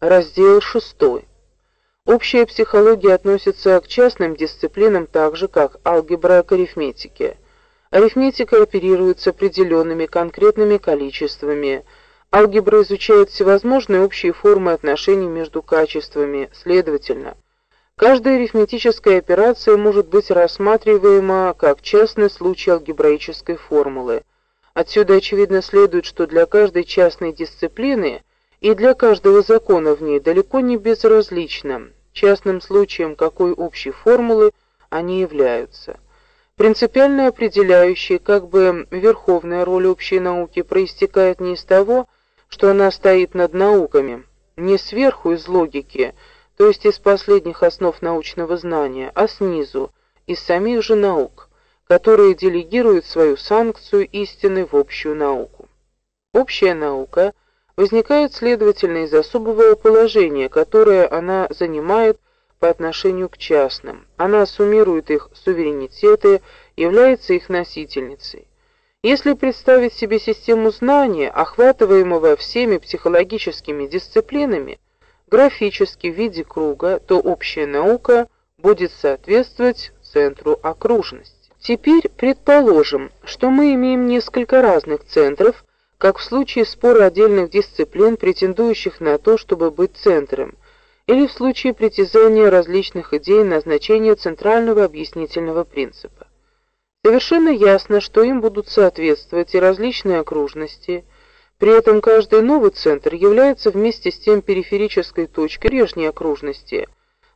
Раздел 6. Общая психология относится к частным дисциплинам так же, как алгебра к арифметике. Арифметика оперирует с определенными конкретными количествами. Алгебра изучает всевозможные общие формы отношений между качествами. Следовательно, каждая арифметическая операция может быть рассматриваема как частный случай алгебраической формулы. Отсюда очевидно следует, что для каждой частной дисциплины и для каждого закона в ней далеко не безразлично, частным случаем какой общей формулы они являются. Принципиально определяющей, как бы верховная роль общей науки проистекает не из того, что она стоит над науками, не сверху из логики, то есть из последних основ научного знания, а снизу, из самих же наук, которые делегируют свою санкцию истины в общую науку. Общая наука – возникает, следовательно, из особого положения, которое она занимает по отношению к частным. Она суммирует их суверенитеты, является их носительницей. Если представить себе систему знания, охватываемого всеми психологическими дисциплинами, графически в виде круга, то общая наука будет соответствовать центру окружности. Теперь предположим, что мы имеем несколько разных центров, как в случае спора отдельных дисциплин, претендующих на то, чтобы быть центром, или в случае притязания различных идей на значение центрального объяснительного принципа. Совершенно ясно, что им будут соответствовать и различные окружности, при этом каждый новый центр является вместе с тем периферической точкой прежней окружности.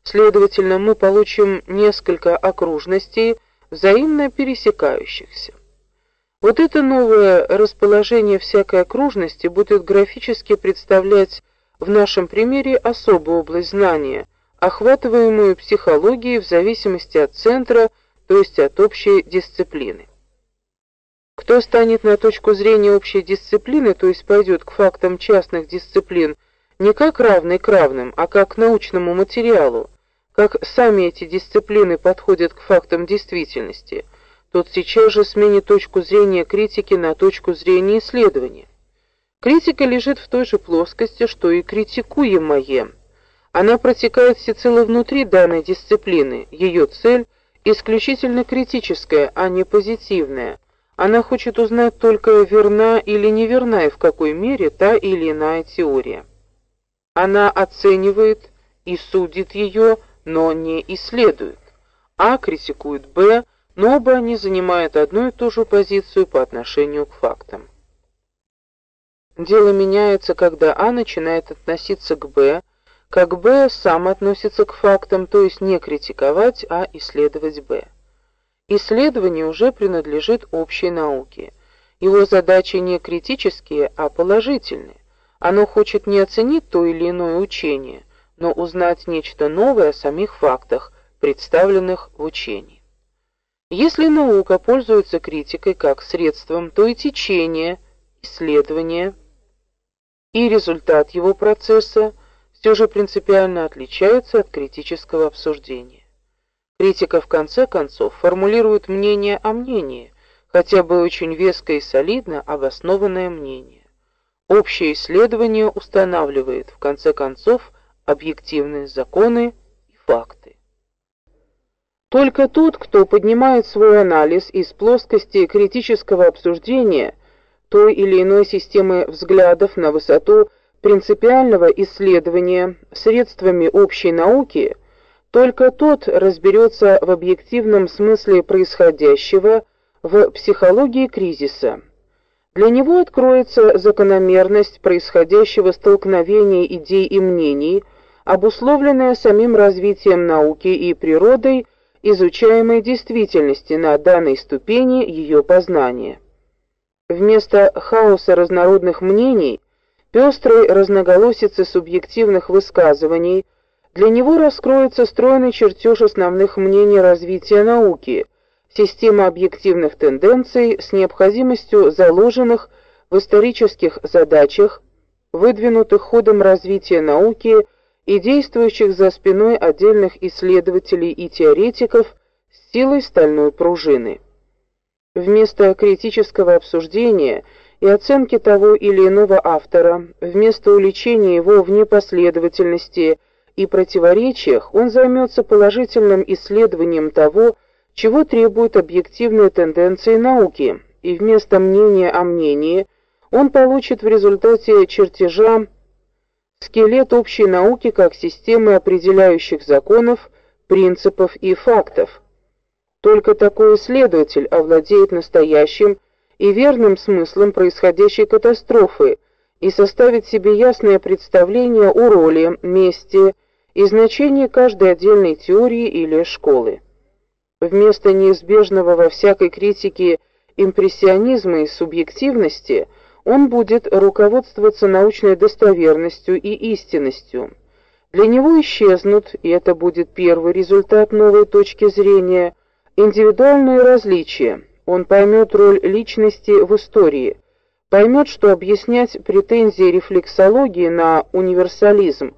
Следовательно, мы получим несколько окружностей, взаимно пересекающихся. Вот это новое расположение всякой окружности будет графически представлять в нашем примере особую область знания, охватываемую психологией в зависимости от центра, то есть от общей дисциплины. Кто станет на точку зрения общей дисциплины, то есть пойдет к фактам частных дисциплин не как равный к равным, а как к научному материалу, как сами эти дисциплины подходят к фактам действительности – тот сейчас же сменит точку зрения критики на точку зрения исследования. Критика лежит в той же плоскости, что и критикуемое. Она протекает всецело внутри данной дисциплины. Ее цель исключительно критическая, а не позитивная. Она хочет узнать только верна или неверна и в какой мере та или иная теория. Она оценивает и судит ее, но не исследует. А критикует Б, но оба они занимают одну и ту же позицию по отношению к фактам. Дело меняется, когда А начинает относиться к Б, как Б сам относится к фактам, то есть не критиковать, а исследовать Б. Исследование уже принадлежит общей науке. Его задачи не критические, а положительные. Оно хочет не оценить то или иное учение, но узнать нечто новое о самих фактах, представленных в учении. Если наука пользуется критикой как средством, то и течение, исследование и результат его процесса все же принципиально отличаются от критического обсуждения. Критика в конце концов формулирует мнение о мнении, хотя бы очень веское и солидно обоснованное мнение. Общее исследование устанавливает в конце концов объективные законы и факты. Только тот, кто поднимает свой анализ из плоскости критического обсуждения той или иной системы взглядов на высоту принципиального исследования средствами общей науки, только тот разберется в объективном смысле происходящего в психологии кризиса. Для него откроется закономерность происходящего столкновения идей и мнений, обусловленная самим развитием науки и природой изучаемой действительности на данной ступени ее познания. Вместо хаоса разнородных мнений, пестрой разноголосицы субъективных высказываний, для него раскроется стройный чертеж основных мнений развития науки, система объективных тенденций с необходимостью заложенных в исторических задачах, выдвинутых ходом развития науки и действующих за спиной отдельных исследователей и теоретиков с силой стальной пружины. Вместо критического обсуждения и оценки того или иного автора, вместо уличения его в непоследовательности и противоречиях, он займется положительным исследованием того, чего требуют объективные тенденции науки, и вместо мнения о мнении он получит в результате чертежа скелет общей науки как системы определяющих законов, принципов и фактов. Только такой исследователь овладеет настоящим и верным смыслом происходящей катастрофы и составит себе ясное представление о роли, месте и значении каждой отдельной теории или школы. Вместо неизбежного во всякой критике импрессионизма и субъективности он будет руководствоваться научной достоверностью и истинностью. Для него исчезнут, и это будет первый результат новой точки зрения, индивидуальные различия. Он поймет роль личности в истории, поймет, что объяснять претензии рефлексологии на универсализм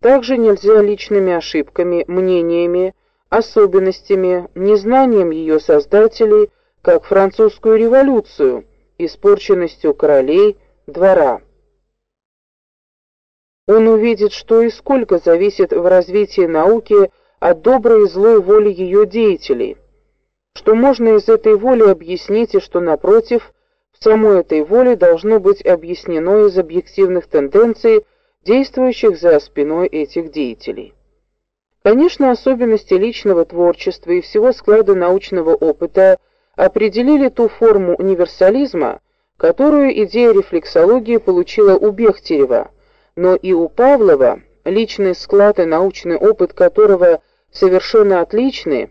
также нельзя личными ошибками, мнениями, особенностями, незнанием ее создателей, как французскую революцию, испорченностью королей, двора. Он увидит, что и сколько зависит в развитии науки от доброй и злой воли ее деятелей, что можно из этой воли объяснить и что напротив, в самой этой воле должно быть объяснено из объективных тенденций, действующих за спиной этих деятелей. Конечно, особенности личного творчества и всего склада научного опыта определили ту форму универсализма, которую идея рефлексологии получила у Бехтерева, но и у Павлова, личный склад и научный опыт которого совершенно отличны,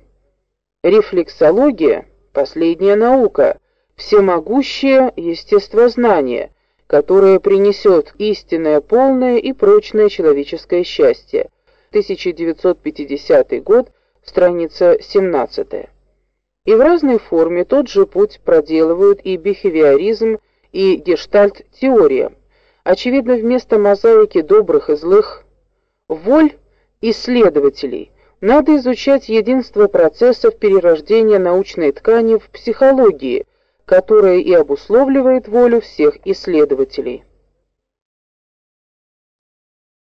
рефлексология последняя наука, всемогущее естествознание, которое принесет истинное, полное и прочное человеческое счастье. 1950 год, страница 17. И в разной форме тот же путь проделывают и бихевиоризм, и гештальт-теория. Очевидно, вместо мозаики добрых и злых воль исследователей надо изучать единство процессов перерождения научной ткани в психологии, которая и обусловливает волю всех исследователей.